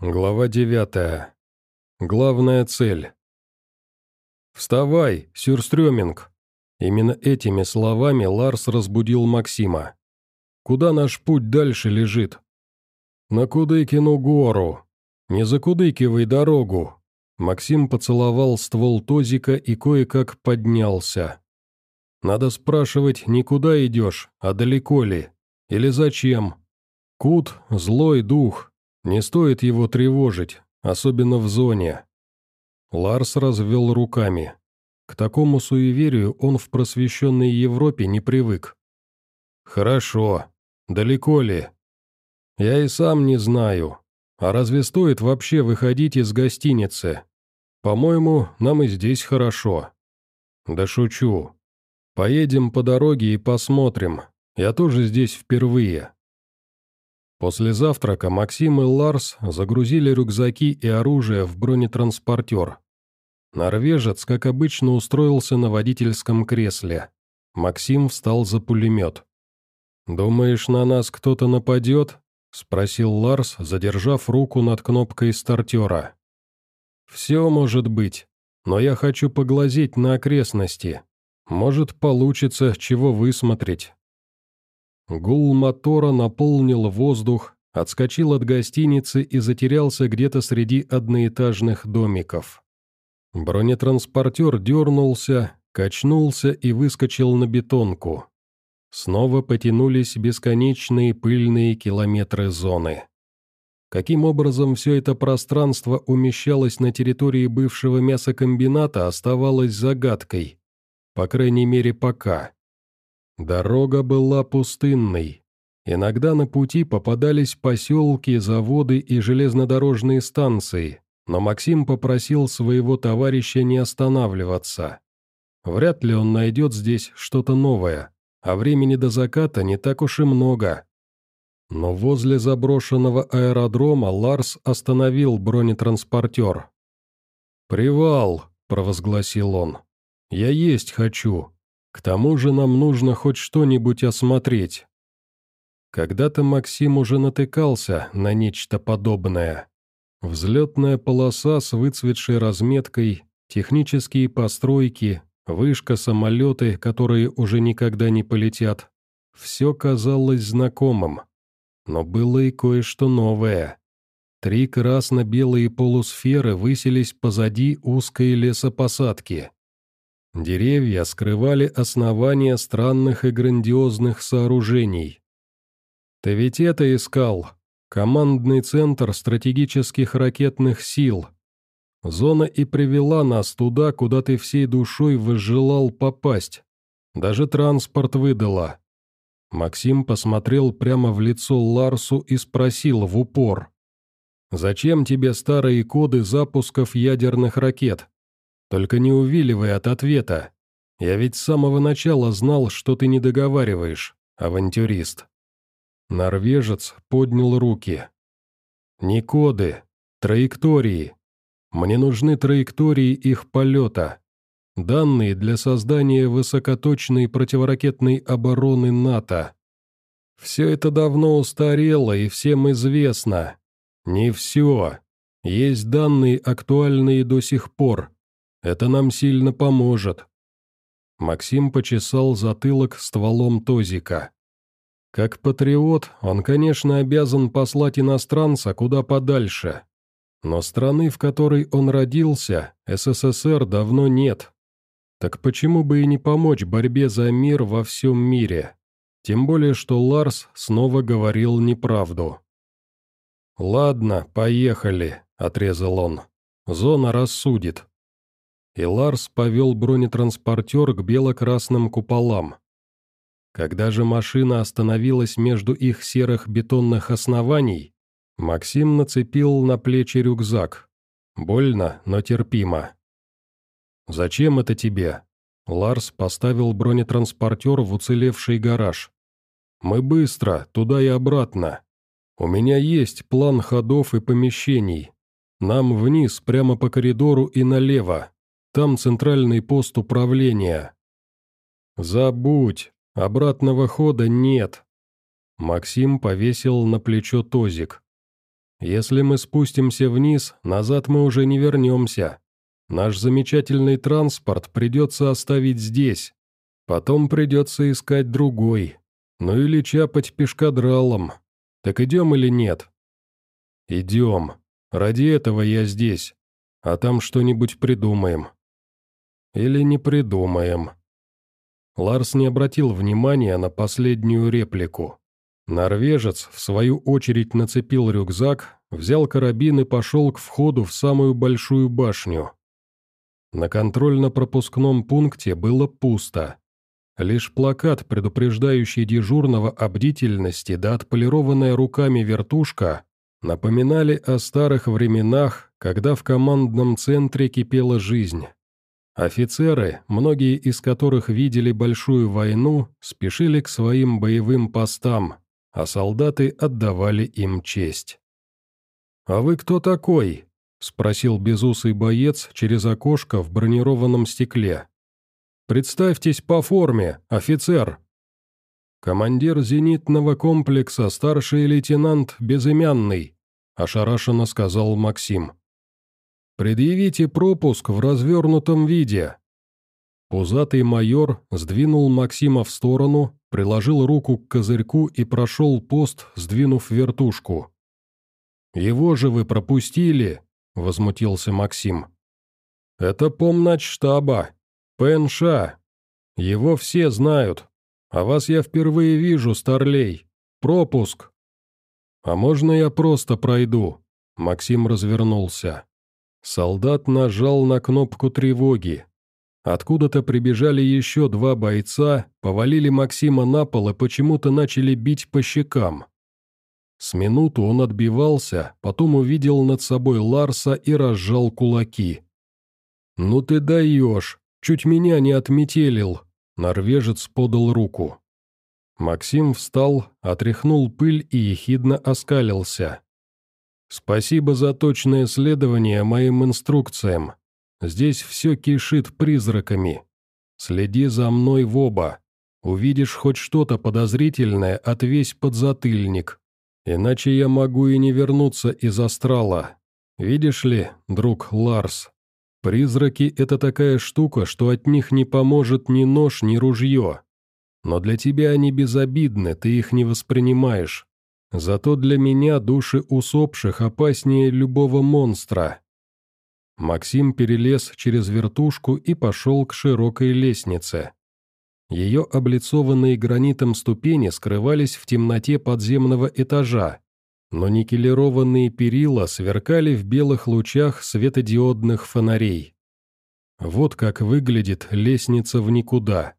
Глава девятая. Главная цель. «Вставай, сюрстрёминг!» Именно этими словами Ларс разбудил Максима. «Куда наш путь дальше лежит?» «На Кудыкину гору. Не закудыкивай дорогу!» Максим поцеловал ствол Тозика и кое-как поднялся. «Надо спрашивать, не куда идешь, а далеко ли? Или зачем? Кут — злой дух, не стоит его тревожить, особенно в зоне». Ларс развел руками. К такому суеверию он в просвещенной Европе не привык. «Хорошо. Далеко ли?» «Я и сам не знаю. А разве стоит вообще выходить из гостиницы? По-моему, нам и здесь хорошо». «Да шучу. Поедем по дороге и посмотрим. Я тоже здесь впервые». После завтрака Максим и Ларс загрузили рюкзаки и оружие в бронетранспортер. Норвежец, как обычно, устроился на водительском кресле. Максим встал за пулемет. «Думаешь, на нас кто-то нападет?» — спросил Ларс, задержав руку над кнопкой стартера. «Все может быть, но я хочу поглазеть на окрестности. Может, получится чего высмотреть». Гул мотора наполнил воздух, отскочил от гостиницы и затерялся где-то среди одноэтажных домиков. Бронетранспортер дернулся, качнулся и выскочил на бетонку. Снова потянулись бесконечные пыльные километры зоны. Каким образом все это пространство умещалось на территории бывшего мясокомбината, оставалось загадкой. По крайней мере, пока. Дорога была пустынной. Иногда на пути попадались поселки, заводы и железнодорожные станции, но Максим попросил своего товарища не останавливаться. Вряд ли он найдет здесь что-то новое, а времени до заката не так уж и много. Но возле заброшенного аэродрома Ларс остановил бронетранспортер. «Привал», — провозгласил он. «Я есть хочу. К тому же нам нужно хоть что-нибудь осмотреть. Когда-то Максим уже натыкался на нечто подобное. Взлетная полоса с выцветшей разметкой, технические постройки, вышка, самолеты, которые уже никогда не полетят. Все казалось знакомым. Но было и кое-что новое. Три красно-белые полусферы высились позади узкой лесопосадки. Деревья скрывали основания странных и грандиозных сооружений. «Ты ведь это искал? Командный центр стратегических ракетных сил. Зона и привела нас туда, куда ты всей душой возжелал попасть. Даже транспорт выдала». Максим посмотрел прямо в лицо Ларсу и спросил в упор. «Зачем тебе старые коды запусков ядерных ракет?» Только не увиливай от ответа. Я ведь с самого начала знал, что ты не договариваешь, авантюрист». Норвежец поднял руки. «Не коды, траектории. Мне нужны траектории их полета. Данные для создания высокоточной противоракетной обороны НАТО. Все это давно устарело и всем известно. Не все. Есть данные, актуальные до сих пор, это нам сильно поможет». Максим почесал затылок стволом тозика. Как патриот, он, конечно, обязан послать иностранца куда подальше. Но страны, в которой он родился, СССР давно нет. Так почему бы и не помочь борьбе за мир во всем мире? Тем более, что Ларс снова говорил неправду. «Ладно, поехали», — отрезал он. «Зона рассудит» и Ларс повел бронетранспортер к бело-красным куполам. Когда же машина остановилась между их серых бетонных оснований, Максим нацепил на плечи рюкзак. Больно, но терпимо. «Зачем это тебе?» Ларс поставил бронетранспортер в уцелевший гараж. «Мы быстро, туда и обратно. У меня есть план ходов и помещений. Нам вниз, прямо по коридору и налево. Там центральный пост управления». «Забудь, обратного хода нет». Максим повесил на плечо тозик. Если мы спустимся вниз, назад мы уже не вернемся. Наш замечательный транспорт придется оставить здесь. Потом придется искать другой. Ну или чапать пешкадралом. Так идем или нет? Идем. Ради этого я здесь. А там что-нибудь придумаем. Или не придумаем. Ларс не обратил внимания на последнюю реплику. Норвежец, в свою очередь, нацепил рюкзак, взял карабин и пошел к входу в самую большую башню. На контрольно-пропускном пункте было пусто. Лишь плакат, предупреждающий дежурного о бдительности да отполированная руками вертушка, напоминали о старых временах, когда в командном центре кипела жизнь. Офицеры, многие из которых видели большую войну, спешили к своим боевым постам, а солдаты отдавали им честь. «А вы кто такой?» — спросил безусый боец через окошко в бронированном стекле. «Представьтесь по форме, офицер!» «Командир зенитного комплекса, старший лейтенант Безымянный», — ошарашенно сказал Максим. «Предъявите пропуск в развернутом виде». Пузатый майор сдвинул Максима в сторону, приложил руку к козырьку и прошел пост, сдвинув вертушку. «Его же вы пропустили!» — возмутился Максим. «Это штаба. ПНШ. Его все знают. А вас я впервые вижу, старлей. Пропуск!» «А можно я просто пройду?» Максим развернулся. Солдат нажал на кнопку тревоги. Откуда-то прибежали еще два бойца, повалили Максима на пол и почему-то начали бить по щекам. С минуту он отбивался, потом увидел над собой Ларса и разжал кулаки. «Ну ты даешь! Чуть меня не отметелил!» Норвежец подал руку. Максим встал, отряхнул пыль и ехидно оскалился. «Спасибо за точное следование моим инструкциям. Здесь все кишит призраками. Следи за мной в оба. Увидишь хоть что-то подозрительное, отвесь подзатыльник. Иначе я могу и не вернуться из астрала. Видишь ли, друг Ларс, призраки — это такая штука, что от них не поможет ни нож, ни ружье. Но для тебя они безобидны, ты их не воспринимаешь. Зато для меня души усопших опаснее любого монстра. Максим перелез через вертушку и пошел к широкой лестнице. Ее облицованные гранитом ступени скрывались в темноте подземного этажа, но никелированные перила сверкали в белых лучах светодиодных фонарей. Вот как выглядит лестница в никуда.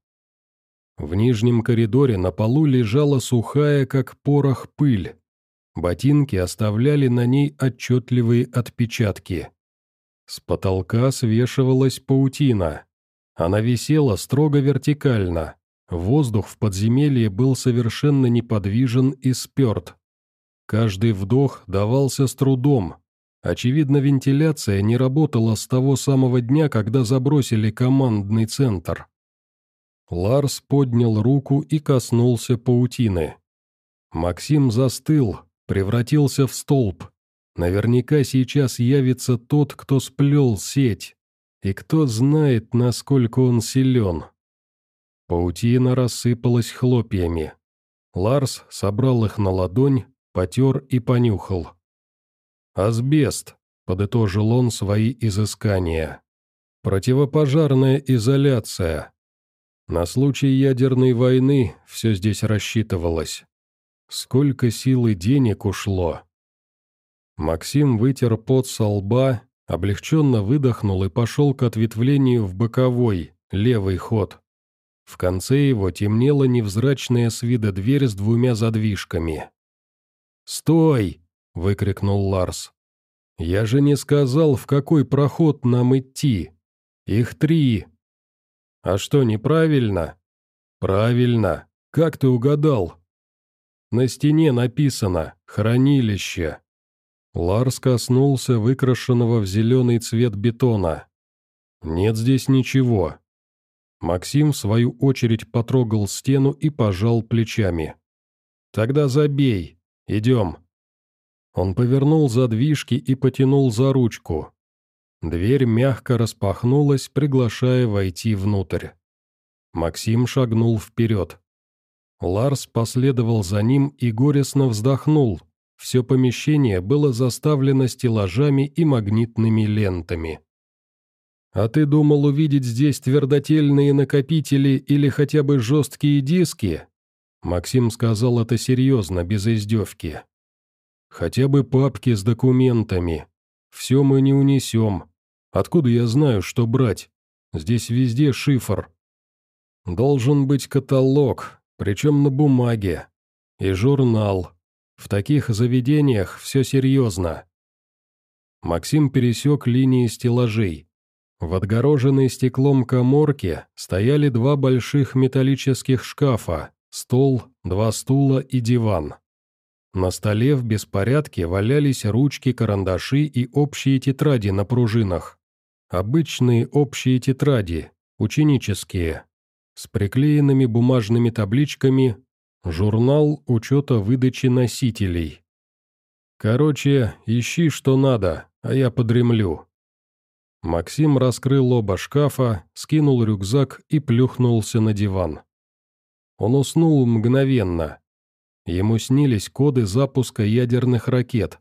В нижнем коридоре на полу лежала сухая, как порох, пыль. Ботинки оставляли на ней отчетливые отпечатки. С потолка свешивалась паутина. Она висела строго вертикально. Воздух в подземелье был совершенно неподвижен и сперт. Каждый вдох давался с трудом. Очевидно, вентиляция не работала с того самого дня, когда забросили командный центр. Ларс поднял руку и коснулся паутины. Максим застыл, превратился в столб, Наверняка сейчас явится тот, кто сплел сеть, и кто знает, насколько он силен. Паутина рассыпалась хлопьями. Ларс собрал их на ладонь, потер и понюхал. «Асбест», — подытожил он свои изыскания. «Противопожарная изоляция. На случай ядерной войны все здесь рассчитывалось. Сколько сил и денег ушло. Максим вытер пот со лба, облегченно выдохнул и пошел к ответвлению в боковой, левый ход. В конце его темнела невзрачная с вида дверь с двумя задвижками. «Стой!» — выкрикнул Ларс. «Я же не сказал, в какой проход нам идти. Их три». «А что, неправильно?» «Правильно. Как ты угадал?» «На стене написано «Хранилище». Ларс коснулся выкрашенного в зеленый цвет бетона. «Нет здесь ничего». Максим, в свою очередь, потрогал стену и пожал плечами. «Тогда забей. Идем». Он повернул задвижки и потянул за ручку. Дверь мягко распахнулась, приглашая войти внутрь. Максим шагнул вперед. Ларс последовал за ним и горестно вздохнул. Все помещение было заставлено стеллажами и магнитными лентами. «А ты думал увидеть здесь твердотельные накопители или хотя бы жесткие диски?» Максим сказал это серьезно, без издевки. «Хотя бы папки с документами. Все мы не унесем. Откуда я знаю, что брать? Здесь везде шифр. Должен быть каталог, причем на бумаге. И журнал. В таких заведениях все серьезно». Максим пересек линии стеллажей. В отгороженной стеклом коморке стояли два больших металлических шкафа, стол, два стула и диван. На столе в беспорядке валялись ручки, карандаши и общие тетради на пружинах. Обычные общие тетради, ученические, с приклеенными бумажными табличками «Журнал учета выдачи носителей». Короче, ищи, что надо, а я подремлю. Максим раскрыл оба шкафа, скинул рюкзак и плюхнулся на диван. Он уснул мгновенно. Ему снились коды запуска ядерных ракет.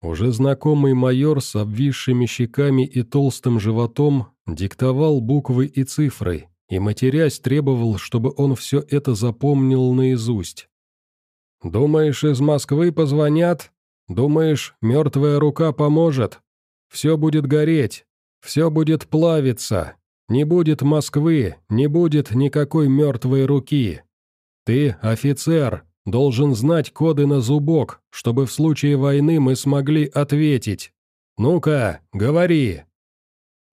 Уже знакомый майор с обвисшими щеками и толстым животом диктовал буквы и цифры, и, матерясь, требовал, чтобы он все это запомнил наизусть. «Думаешь, из Москвы позвонят? Думаешь, мертвая рука поможет? Все будет гореть, все будет плавиться. Не будет Москвы, не будет никакой мертвой руки. Ты, офицер, должен знать коды на зубок, чтобы в случае войны мы смогли ответить. Ну-ка, говори!»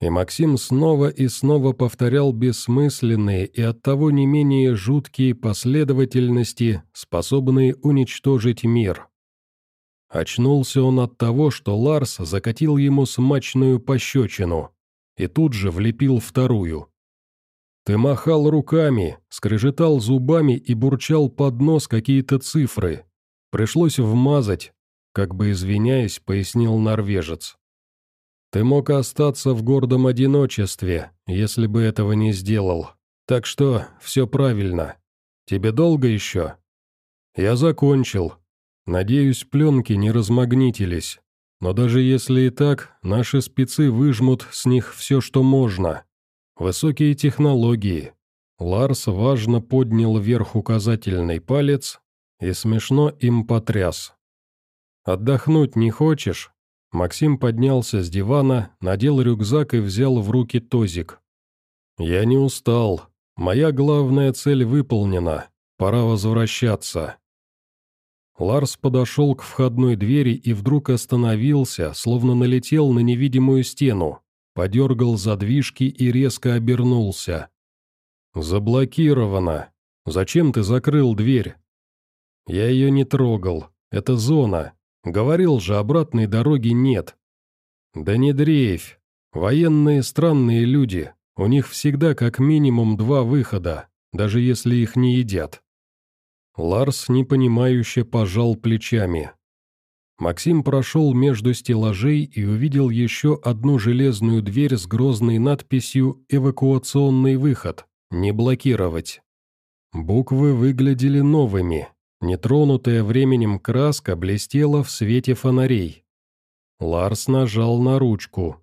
И Максим снова и снова повторял бессмысленные и оттого не менее жуткие последовательности, способные уничтожить мир. Очнулся он от того, что Ларс закатил ему смачную пощечину и тут же влепил вторую. Ты махал руками, скрежетал зубами и бурчал под нос какие-то цифры. Пришлось вмазать, как бы извиняясь, пояснил норвежец. Ты мог остаться в гордом одиночестве, если бы этого не сделал. Так что все правильно. Тебе долго еще? Я закончил, Надеюсь, пленки не размагнитились. Но даже если и так, наши спецы выжмут с них все, что можно. Высокие технологии. Ларс важно поднял вверх указательный палец и смешно им потряс. «Отдохнуть не хочешь?» Максим поднялся с дивана, надел рюкзак и взял в руки тозик. «Я не устал. Моя главная цель выполнена. Пора возвращаться». Ларс подошел к входной двери и вдруг остановился, словно налетел на невидимую стену, подергал задвижки и резко обернулся. «Заблокировано. Зачем ты закрыл дверь?» «Я ее не трогал. Это зона. Говорил же, обратной дороги нет». «Да не дрейфь. Военные странные люди. У них всегда как минимум два выхода, даже если их не едят». Ларс непонимающе пожал плечами. Максим прошел между стеллажей и увидел еще одну железную дверь с грозной надписью «Эвакуационный выход. Не блокировать». Буквы выглядели новыми. Нетронутая временем краска блестела в свете фонарей. Ларс нажал на ручку.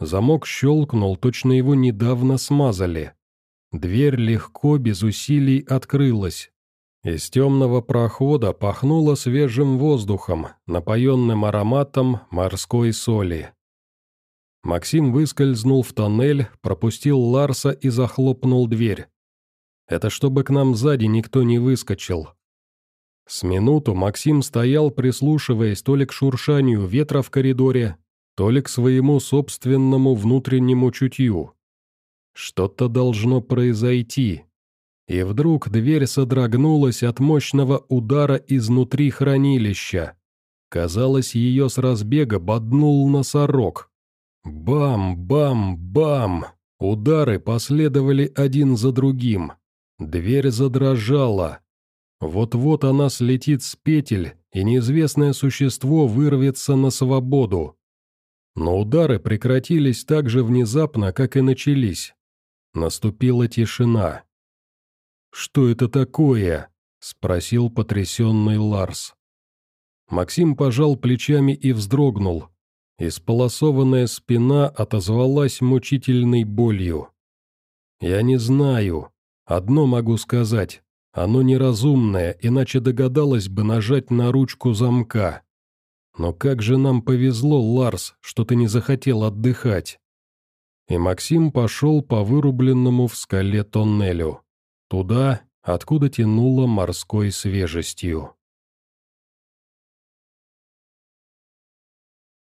Замок щелкнул, точно его недавно смазали. Дверь легко, без усилий, открылась. Из темного прохода пахнуло свежим воздухом, напоенным ароматом морской соли. Максим выскользнул в тоннель, пропустил Ларса и захлопнул дверь. Это чтобы к нам сзади никто не выскочил. С минуту Максим стоял, прислушиваясь то ли к шуршанию ветра в коридоре, то ли к своему собственному внутреннему чутью. Что-то должно произойти, и вдруг дверь содрогнулась от мощного удара изнутри хранилища. Казалось, ее с разбега боднул носорог. Бам-бам-бам! Удары последовали один за другим. Дверь задрожала. Вот-вот она слетит с петель, и неизвестное существо вырвется на свободу. Но удары прекратились так же внезапно, как и начались. Наступила тишина. «Что это такое?» — спросил потрясенный Ларс. Максим пожал плечами и вздрогнул. Исполосованная спина отозвалась мучительной болью. «Я не знаю. Одно могу сказать. Оно неразумное, иначе догадалось бы нажать на ручку замка. Но как же нам повезло, Ларс, что ты не захотел отдыхать». И Максим пошел по вырубленному в скале тоннелю. Туда, откуда тянуло морской свежестью.